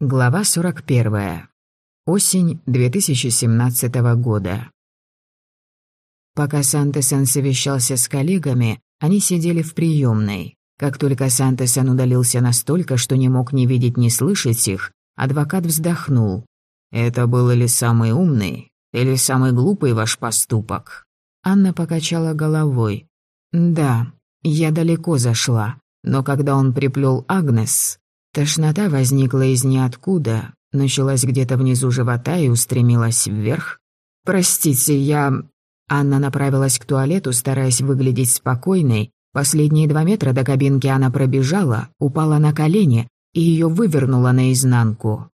Глава 41. Осень 2017 года. Пока Сантесан совещался с коллегами, они сидели в приемной. Как только Сантесан удалился настолько, что не мог ни видеть, ни слышать их, адвокат вздохнул. «Это был или самый умный, или самый глупый ваш поступок?» Анна покачала головой. «Да, я далеко зашла, но когда он приплел Агнес, Тошнота возникла из ниоткуда, началась где-то внизу живота и устремилась вверх. «Простите, я...» Анна направилась к туалету, стараясь выглядеть спокойной. Последние два метра до кабинки она пробежала, упала на колени и ее вывернула наизнанку.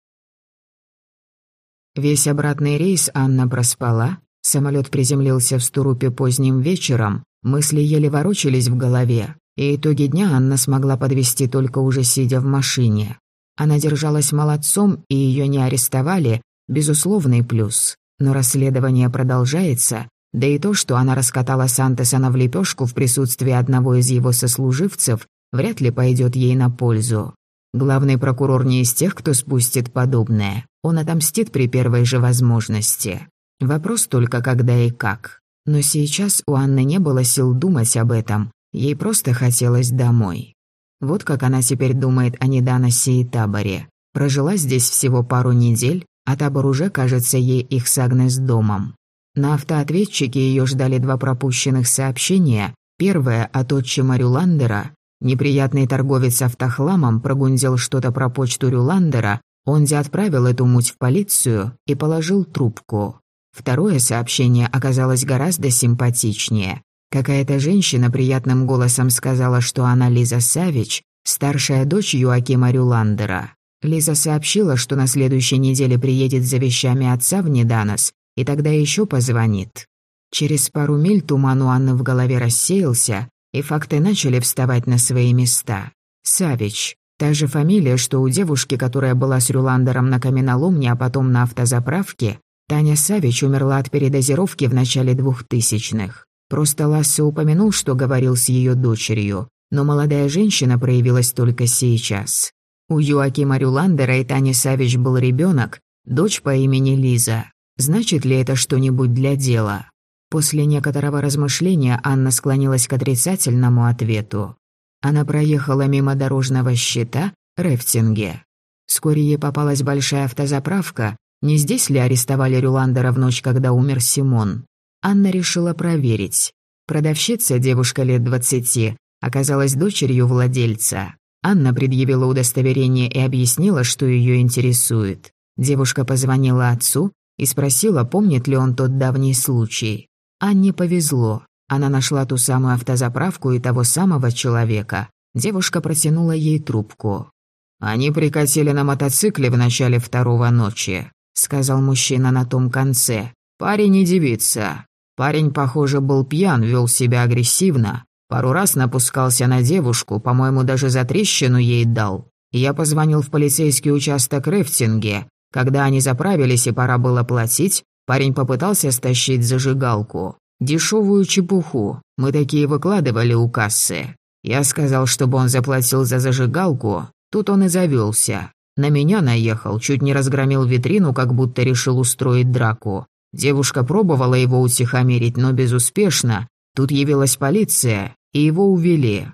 Весь обратный рейс Анна проспала. Самолет приземлился в Стурупе поздним вечером. Мысли еле ворочались в голове и итоги дня Анна смогла подвести только уже сидя в машине. Она держалась молодцом, и ее не арестовали, безусловный плюс. Но расследование продолжается, да и то, что она раскатала Сантесона в лепешку в присутствии одного из его сослуживцев, вряд ли пойдет ей на пользу. Главный прокурор не из тех, кто спустит подобное. Он отомстит при первой же возможности. Вопрос только когда и как. Но сейчас у Анны не было сил думать об этом, Ей просто хотелось домой. Вот как она теперь думает о Неданосе и таборе. Прожила здесь всего пару недель, а табор уже кажется ей их с Агнес домом. На автоответчике ее ждали два пропущенных сообщения. Первое от отчима Рюландера. Неприятный торговец автохламом прогунзил что-то про почту Рюландера, Онзи отправил эту муть в полицию и положил трубку. Второе сообщение оказалось гораздо симпатичнее. Какая-то женщина приятным голосом сказала, что она Лиза Савич, старшая дочь Юакима Рюландера. Лиза сообщила, что на следующей неделе приедет за вещами отца в Неданос, и тогда еще позвонит. Через пару миль туман у Анны в голове рассеялся, и факты начали вставать на свои места. Савич. Та же фамилия, что у девушки, которая была с Рюландером на каменоломне, а потом на автозаправке. Таня Савич умерла от передозировки в начале двухтысячных. Просто Лассе упомянул, что говорил с ее дочерью, но молодая женщина проявилась только сейчас. У Юакима Рюландера и Тани Савич был ребенок, дочь по имени Лиза. Значит ли это что-нибудь для дела? После некоторого размышления Анна склонилась к отрицательному ответу. Она проехала мимо дорожного щита Рефтинге. Вскоре ей попалась большая автозаправка. Не здесь ли арестовали Рюландера в ночь, когда умер Симон? Анна решила проверить. Продавщица, девушка лет двадцати, оказалась дочерью владельца. Анна предъявила удостоверение и объяснила, что ее интересует. Девушка позвонила отцу и спросила, помнит ли он тот давний случай. Анне повезло. Она нашла ту самую автозаправку и того самого человека. Девушка протянула ей трубку. «Они прикатили на мотоцикле в начале второго ночи», — сказал мужчина на том конце. «Парень и девица. Парень, похоже, был пьян, вел себя агрессивно. Пару раз напускался на девушку, по-моему, даже за трещину ей дал. Я позвонил в полицейский участок Рефтинге. Когда они заправились и пора было платить, парень попытался стащить зажигалку. Дешевую чепуху. Мы такие выкладывали у кассы. Я сказал, чтобы он заплатил за зажигалку. Тут он и завелся. На меня наехал, чуть не разгромил витрину, как будто решил устроить драку. Девушка пробовала его утихомирить, но безуспешно. Тут явилась полиция, и его увели.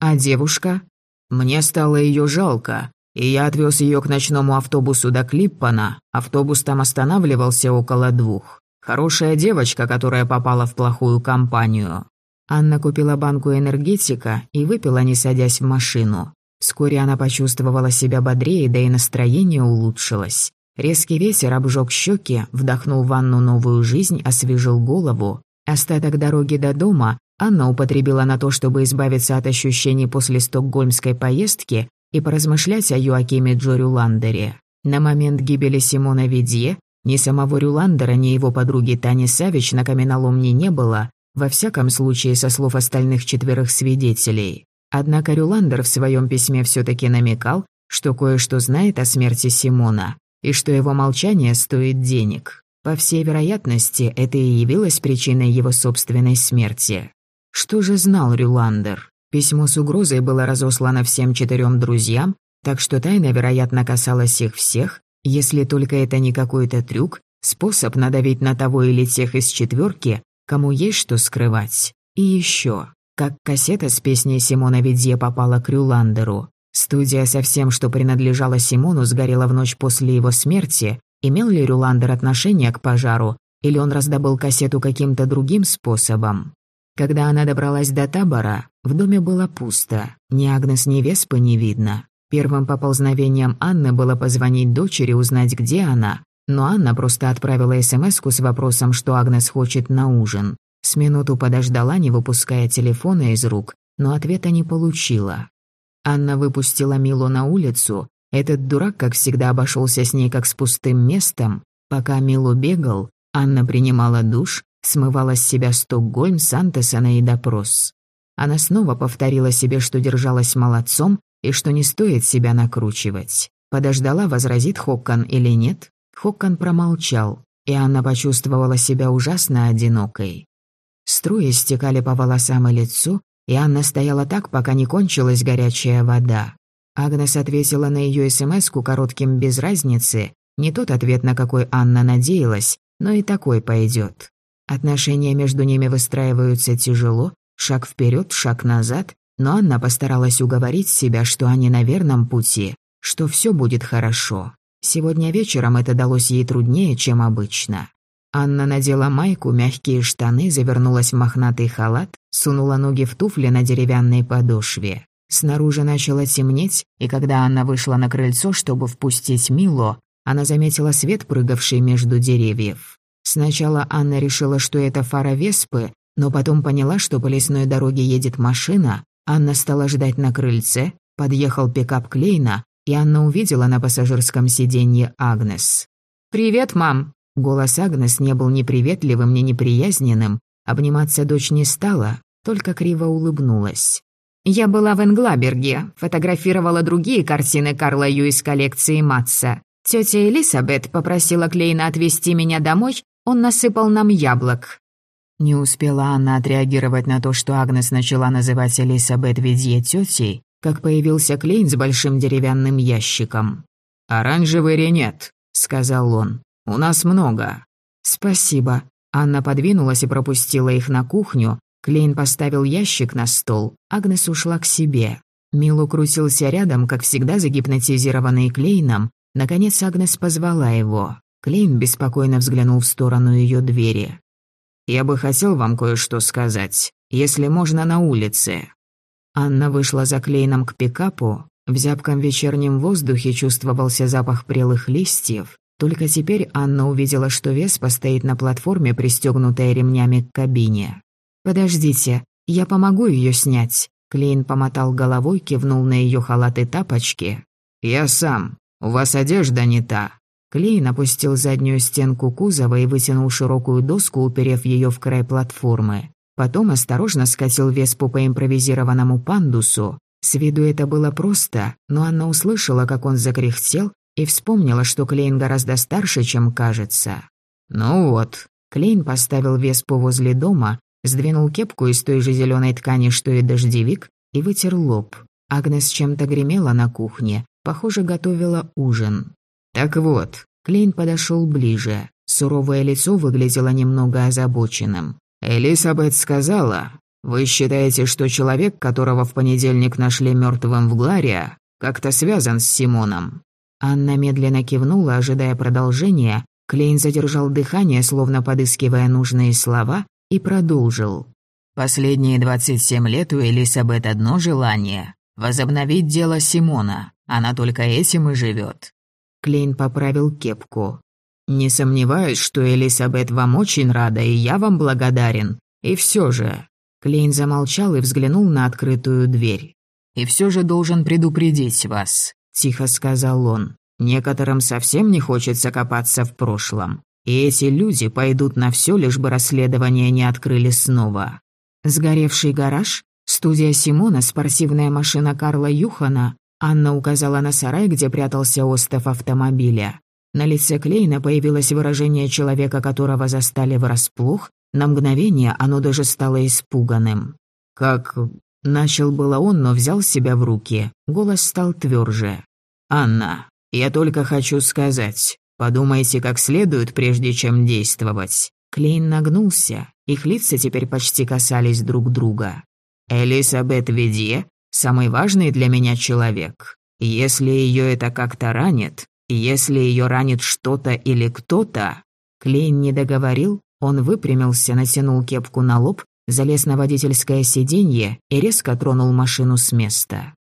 А девушка? Мне стало ее жалко, и я отвез ее к ночному автобусу до Клиппана. Автобус там останавливался около двух. Хорошая девочка, которая попала в плохую компанию. Анна купила банку энергетика и выпила, не садясь в машину. Вскоре она почувствовала себя бодрее, да и настроение улучшилось. Резкий ветер обжег щеки, вдохнул в ванну новую жизнь, освежил голову. Остаток дороги до дома Анна употребила на то, чтобы избавиться от ощущений после стокгольмской поездки и поразмышлять о Юакиме Джо Рюландере. На момент гибели Симона Видье ни самого Рюландера, ни его подруги Тани Савич на каменоломне не было, во всяком случае со слов остальных четверых свидетелей. Однако Рюландер в своем письме все таки намекал, что кое-что знает о смерти Симона и что его молчание стоит денег. По всей вероятности, это и явилось причиной его собственной смерти. Что же знал Рюландер? Письмо с угрозой было разослано всем четырем друзьям, Так что тайна, вероятно, касалась их всех, если только это не какой-то трюк, способ надавить на того или тех из четверки, кому есть что скрывать. И еще, как кассета с песней Симона Видье попала к Рюландеру. Студия со всем, что принадлежало Симону, сгорела в ночь после его смерти. Имел ли Рюландер отношение к пожару, или он раздобыл кассету каким-то другим способом? Когда она добралась до табора, в доме было пусто. Ни Агнес, ни Веспы не видно. Первым поползновением Анны было позвонить дочери, узнать, где она. Но Анна просто отправила смс с вопросом, что Агнес хочет на ужин. С минуту подождала, не выпуская телефона из рук, но ответа не получила. Анна выпустила Милу на улицу. Этот дурак, как всегда, обошелся с ней как с пустым местом. Пока Милу бегал, Анна принимала душ, смывала с себя Стокгольм, Сантесона и допрос. Она снова повторила себе, что держалась молодцом, и что не стоит себя накручивать. Подождала, возразит Хоккан или нет. Хоккан промолчал, и Анна почувствовала себя ужасно одинокой. Струи стекали по волосам и лицу, и Анна стояла так, пока не кончилась горячая вода. Агнес ответила на ее смс коротким без разницы, не тот ответ, на какой Анна надеялась, но и такой пойдет. Отношения между ними выстраиваются тяжело, шаг вперед, шаг назад, но Анна постаралась уговорить себя, что они на верном пути, что все будет хорошо. Сегодня вечером это далось ей труднее, чем обычно. Анна надела майку, мягкие штаны, завернулась в мохнатый халат, сунула ноги в туфли на деревянной подошве. Снаружи начало темнеть, и когда Анна вышла на крыльцо, чтобы впустить Мило, она заметила свет, прыгавший между деревьев. Сначала Анна решила, что это фара Веспы, но потом поняла, что по лесной дороге едет машина, Анна стала ждать на крыльце, подъехал пикап Клейна, и Анна увидела на пассажирском сиденье Агнес. «Привет, мам!» Голос Агнес не был ни приветливым, ни неприязненным. Обниматься дочь не стала, только криво улыбнулась. «Я была в Энглаберге, фотографировала другие картины Карла Ю из коллекции Матса. Тетя Элисабет попросила Клейна отвезти меня домой, он насыпал нам яблок. Не успела Анна отреагировать на то, что Агнес начала называть Элисабет Ведье тетей, как появился Клейн с большим деревянным ящиком. «Оранжевый ренет», — сказал он. «У нас много». «Спасибо». Анна подвинулась и пропустила их на кухню. Клейн поставил ящик на стол. Агнес ушла к себе. Милу крутился рядом, как всегда загипнотизированный Клейном. Наконец Агнес позвала его. Клейн беспокойно взглянул в сторону ее двери. Я бы хотел вам кое-что сказать, если можно на улице». Анна вышла за Клейном к пикапу. В зябком вечернем воздухе чувствовался запах прелых листьев. Только теперь Анна увидела, что Веспа стоит на платформе, пристегнутая ремнями к кабине. «Подождите, я помогу ее снять». Клейн помотал головой, кивнул на ее халат и тапочки. «Я сам. У вас одежда не та. Клейн опустил заднюю стенку кузова и вытянул широкую доску, уперев ее в край платформы. Потом осторожно скатил веспу по импровизированному пандусу. С виду это было просто, но она услышала, как он закряхтел, и вспомнила, что Клейн гораздо старше, чем кажется. «Ну вот». Клейн поставил веспу возле дома, сдвинул кепку из той же зеленой ткани, что и дождевик, и вытер лоб. Агнес чем-то гремела на кухне, похоже, готовила ужин. «Так вот», Клейн подошел ближе. Суровое лицо выглядело немного озабоченным. «Элисабет сказала, вы считаете, что человек, которого в понедельник нашли мертвым в Глария, как-то связан с Симоном?» Анна медленно кивнула, ожидая продолжения. Клейн задержал дыхание, словно подыскивая нужные слова, и продолжил. «Последние 27 лет у Элисабет одно желание — возобновить дело Симона. Она только этим и живет. Клейн поправил кепку. «Не сомневаюсь, что Элисабет вам очень рада, и я вам благодарен. И все же...» Клейн замолчал и взглянул на открытую дверь. «И все же должен предупредить вас», — тихо сказал он. «Некоторым совсем не хочется копаться в прошлом. И эти люди пойдут на все, лишь бы расследование не открыли снова». Сгоревший гараж, студия Симона, спортивная машина Карла Юхана, Анна указала на сарай, где прятался остов автомобиля. На лице Клейна появилось выражение человека, которого застали врасплох. На мгновение оно даже стало испуганным. «Как...» Начал было он, но взял себя в руки. Голос стал тверже. «Анна, я только хочу сказать, подумайте как следует, прежде чем действовать». Клейн нагнулся, их лица теперь почти касались друг друга. «Элизабет Ведье – самый важный для меня человек. Если ее это как-то ранит, если ее ранит что-то или кто-то...» Клейн не договорил, он выпрямился, натянул кепку на лоб, залез на водительское сиденье и резко тронул машину с места.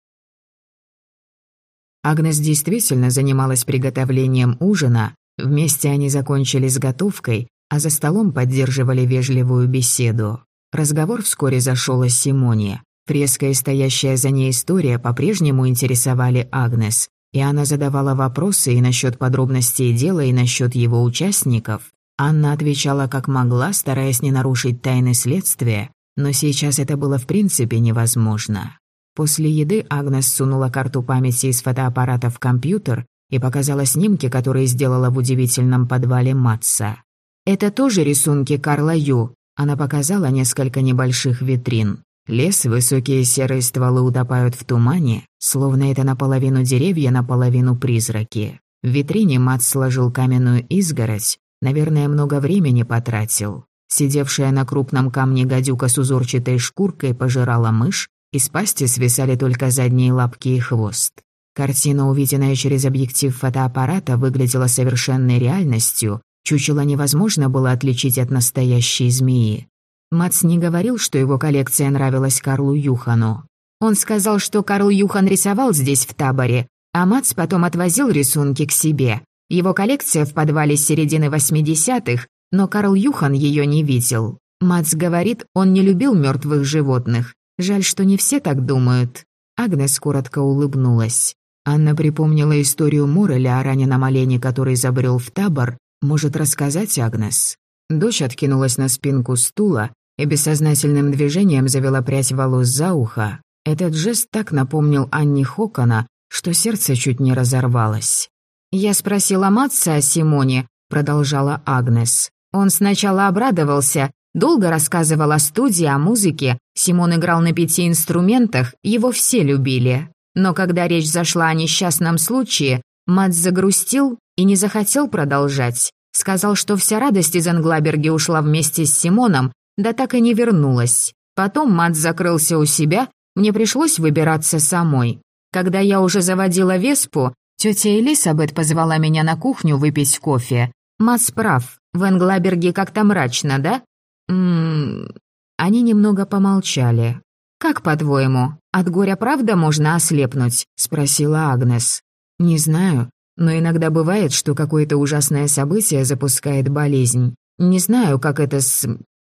Агнес действительно занималась приготовлением ужина, вместе они закончили с готовкой, а за столом поддерживали вежливую беседу. Разговор вскоре зашел о Симоне. Фреска и стоящая за ней история по-прежнему интересовали Агнес, и она задавала вопросы и насчет подробностей дела, и насчет его участников. Анна отвечала как могла, стараясь не нарушить тайны следствия, но сейчас это было в принципе невозможно. После еды Агнес сунула карту памяти из фотоаппарата в компьютер и показала снимки, которые сделала в удивительном подвале Матса. «Это тоже рисунки Карла Ю», она показала несколько небольших витрин. Лес, высокие серые стволы утопают в тумане, словно это наполовину деревья, наполовину призраки. В витрине Мат сложил каменную изгородь, наверное, много времени потратил. Сидевшая на крупном камне гадюка с узорчатой шкуркой пожирала мышь, из пасти свисали только задние лапки и хвост. Картина, увиденная через объектив фотоаппарата, выглядела совершенной реальностью. Чучело невозможно было отличить от настоящей змеи. Мац не говорил, что его коллекция нравилась Карлу Юхану. Он сказал, что Карл Юхан рисовал здесь в таборе, а Мац потом отвозил рисунки к себе. Его коллекция в подвале с середины 80-х, но Карл Юхан ее не видел. Мац говорит, он не любил мертвых животных, Жаль, что не все так думают». Агнес коротко улыбнулась. Анна припомнила историю Мореля о раненом олене, который забрел в табор. Может рассказать Агнес? Дочь откинулась на спинку стула и бессознательным движением завела прядь волос за ухо. Этот жест так напомнил Анне Хокона, что сердце чуть не разорвалось. «Я спросила Матца о Симоне», — продолжала Агнес. Он сначала обрадовался, Долго рассказывал о студии, о музыке. Симон играл на пяти инструментах, его все любили. Но когда речь зашла о несчастном случае, Мат загрустил и не захотел продолжать. Сказал, что вся радость из Англаберги ушла вместе с Симоном, да так и не вернулась. Потом Мат закрылся у себя, мне пришлось выбираться самой. Когда я уже заводила Веспу, тетя Элисабет позвала меня на кухню выпить кофе. Мат прав, в Англаберге как-то мрачно, да? Ммм... Они немного помолчали. «Как, по-твоему, от горя правда можно ослепнуть?» — спросила Агнес. «Не знаю, но иногда бывает, что какое-то ужасное событие запускает болезнь. Не знаю, как это с...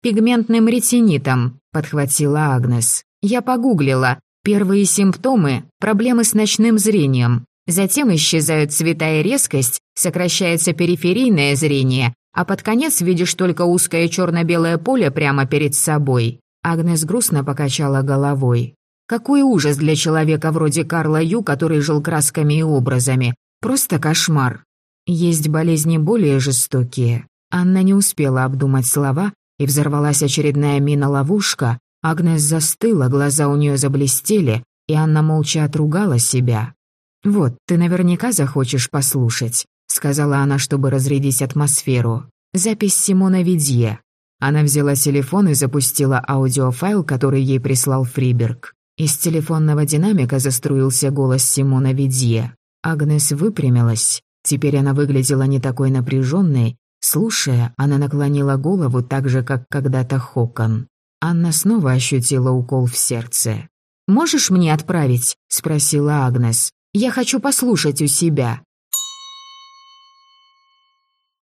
пигментным ретинитом», — подхватила Агнес. «Я погуглила. Первые симптомы — проблемы с ночным зрением. Затем исчезают цвета и резкость, сокращается периферийное зрение, а под конец видишь только узкое черно-белое поле прямо перед собой». Агнес грустно покачала головой. «Какой ужас для человека вроде Карла Ю, который жил красками и образами. Просто кошмар. Есть болезни более жестокие». Анна не успела обдумать слова, и взорвалась очередная мина-ловушка. Агнес застыла, глаза у нее заблестели, и Анна молча отругала себя. «Вот, ты наверняка захочешь послушать сказала она, чтобы разрядить атмосферу. Запись Симона Видье. Она взяла телефон и запустила аудиофайл, который ей прислал Фриберг. Из телефонного динамика заструился голос Симона Видье. Агнес выпрямилась. Теперь она выглядела не такой напряженной. Слушая, она наклонила голову так же, как когда-то Хокон. Анна снова ощутила укол в сердце. «Можешь мне отправить?» – спросила Агнес. «Я хочу послушать у себя».